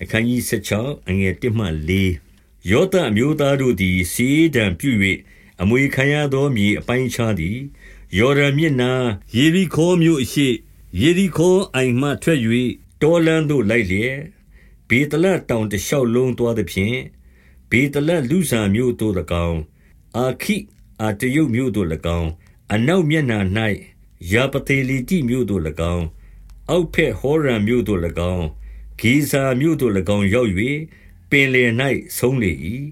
အခန်းကြီး16အငယ်1မှ4ယောသအမျိုးသားတို့သည်စီးဒံပြု၍အမွေခံရသောမြေအပိုင်းခြားသည်ယော်ဒန်မြစ်နာယေရီခေါမြို့အရှိယေရီခေါအိမ်မှထွက်၍တောလန်းသို့လိုက်လျက်ဘေတလတောင်တလျှောက်လုံးသွားသည်ဖြင့်ဘေတလလူဆာမြို့သို့၎င်းအာခိအတယုတ်မြို့သို့၎င်းအနောက်မျက်နှာ၌ယာပတေလီတိမြို့သို့၎င်းအောက်ဖက်ဟောရံမြို့သို့၎င်း ဂေဇာမြို့သို့၎င်းရောက်၍ပင်လယ်၌ဆုံးလေ၏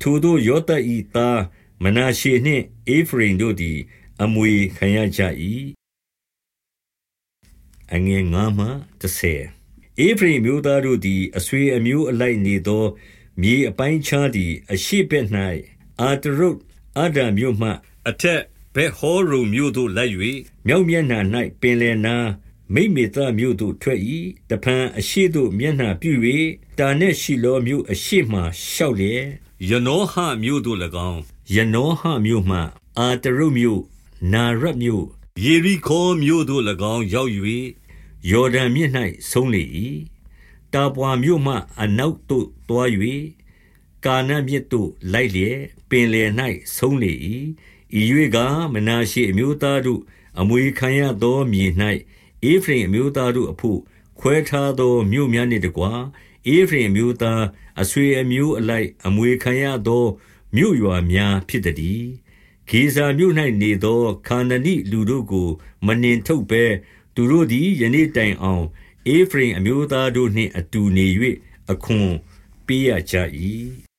ထိုသို့ယောသဤသားမနာရှေနှင့်အေဖရိမ်တို့သည် အမွေခံရကြ၏အငယ်9မှ10အေဖရိမ်မျိုးသားတို့သည်အဆွေအမျိုးအလိုက်နေသော မြေအပိုင်းခြားသည် အရှိဘက်၌အာတရုတ်အဒံမြို့မှ အထက်ဘက်ဟောရုံမြို့သို့လိုက်၍မြောက်မျက်နှာ၌ပင်လယ်နာ မိမေသမြို့သို့ထွက်၏တဖန်အရှိသို့မျက်နှာပြု၍တာနှင့်ရှိလောမြို့အရှိမှရှောက်လျက်ယနောဟမြို့သို့၎င်းယနောဟမြို့မှအာတရုမြို့နာရတ်မြို့ယေရီခေါမြို့သို့၎င်းရောက်၍ယော်ဒန်မြစ်၌ဆုံးလေ၏တာပွာမြို့မှအနောက်သို့တွား၍ကာနမြစ်သို့လိုက်လျက်ပင်လယ်၌ဆုံးလေ၏ဤ၍ကမနာရှိအမျိုးသားတို့အမွေခံရသောမြေ၌ ဧဖရိမ်အမျိုးသားတို့အဖို့ခွဲထားသောမြို့များနှင့်တကွဧဖရိမ်အမျိုးသားအဆွေအမျိုးအလိုက်အမွေခံရသောမြို့ရွာများဖြစ်သည်ဂေဇာမြို့၌နေသောခါနနိလူတို့ကို မနှင်ထုတ်ဘဲသူတို့သည်ယနေ့တိုင်အောင်ဧဖရိမ်အမျိုးသားတို့နှင့်အတူနေ၍အခွန်ပေးရကြ၏